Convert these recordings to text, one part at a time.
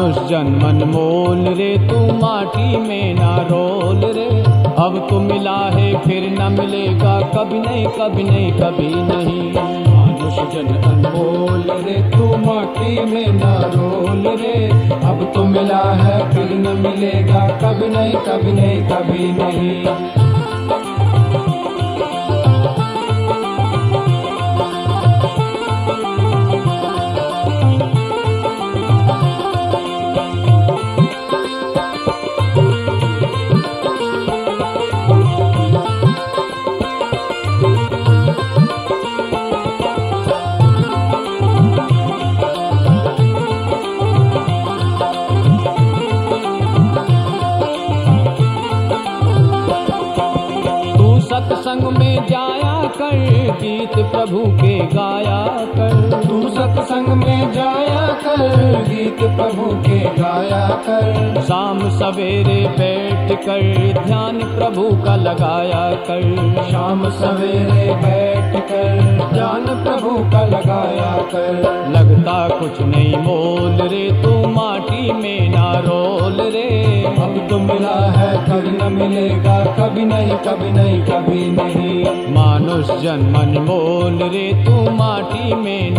मनुष्य जन्मन मोल रे, तू माटी में ना रोल रे। अब तो मिला है, फिर न मिलेगा, कभी नहीं कभी नहीं कभी नहीं। मनुष्य जन मोल रे, तू माटी में ना रोल रे। अब तो मिला है, फिर न मिलेगा, कभी नहीं कभी नहीं कभी नहीं। गीत प्रभु के गाया कर। तू सत्संग में जाया कर गीत प्रभु के गाया कर। शाम सवेरे बैठ कर ध्यान प्रभु का लगाया कर। शाम सवेरे बैठ कर ध्यान प्रभु का लगाया कर। लगता कुछ नहीं मोल रे तू माटी में ना रोल रे। मिला है कभी न मिलेगा, कभी नहीं कभी नहीं कभी नहीं। मानुष जन्मन मोल रे, तू माटी में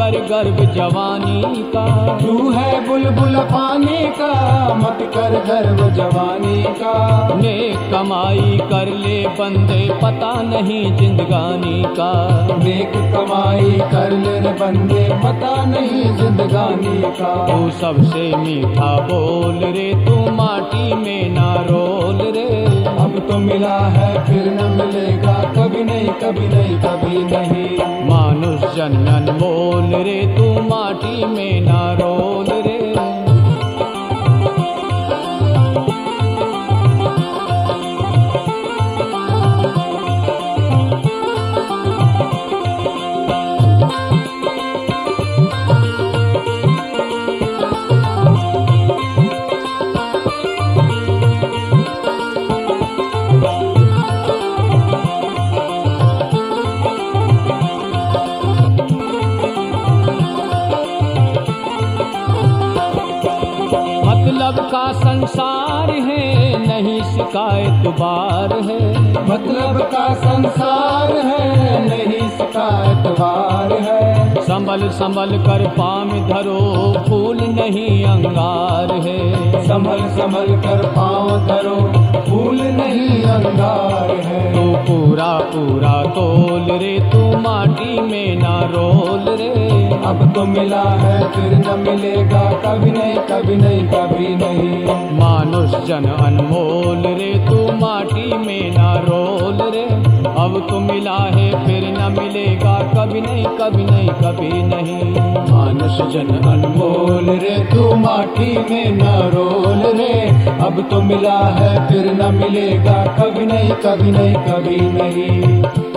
कर गर्व जवानी का। तू है बुलबुल पानी का? मत कर गर्व जवानी का। नेक कमाई कर ले बंदे पता नहीं जिंदगानी का। नेक कमाई कर ले बंदे पता नहीं जिंदगानी का। तू सबसे मीठा बोल रे तू माटी में ना रोल रे। तो मिला है, फिर न मिलेगा। कभी नहीं कभी नहीं कभी नहीं। मानुष जन्मन बोल रे, तू माटी में ना रोल मतलब संसार है नहीं शिकायत बार है। मतलब का संसार है नहीं शिकायत बार है। संभल संभल कर पाम धरो फूल नहीं अंगार है। संभल संभल कर पाँव धरो फूल नहीं अंगार है। तू पूरा पूरा तोल रे तू माटी में ना रोल रे। अब तो मिला है फिर न मिलेगा कभी नहीं कभी नहीं कभी मानुष जन अनमोल रे, तू माटी में ना रोल रे। अब तो मिला है, फिर न मिलेगा, कभी नहीं कभी नहीं कभी नहीं। मानस जन अनमोल रे, तू माटी में न रोल रे। अब तो मिला है, फिर न मिलेगा, कभी नहीं कभी नहीं कभी नहीं।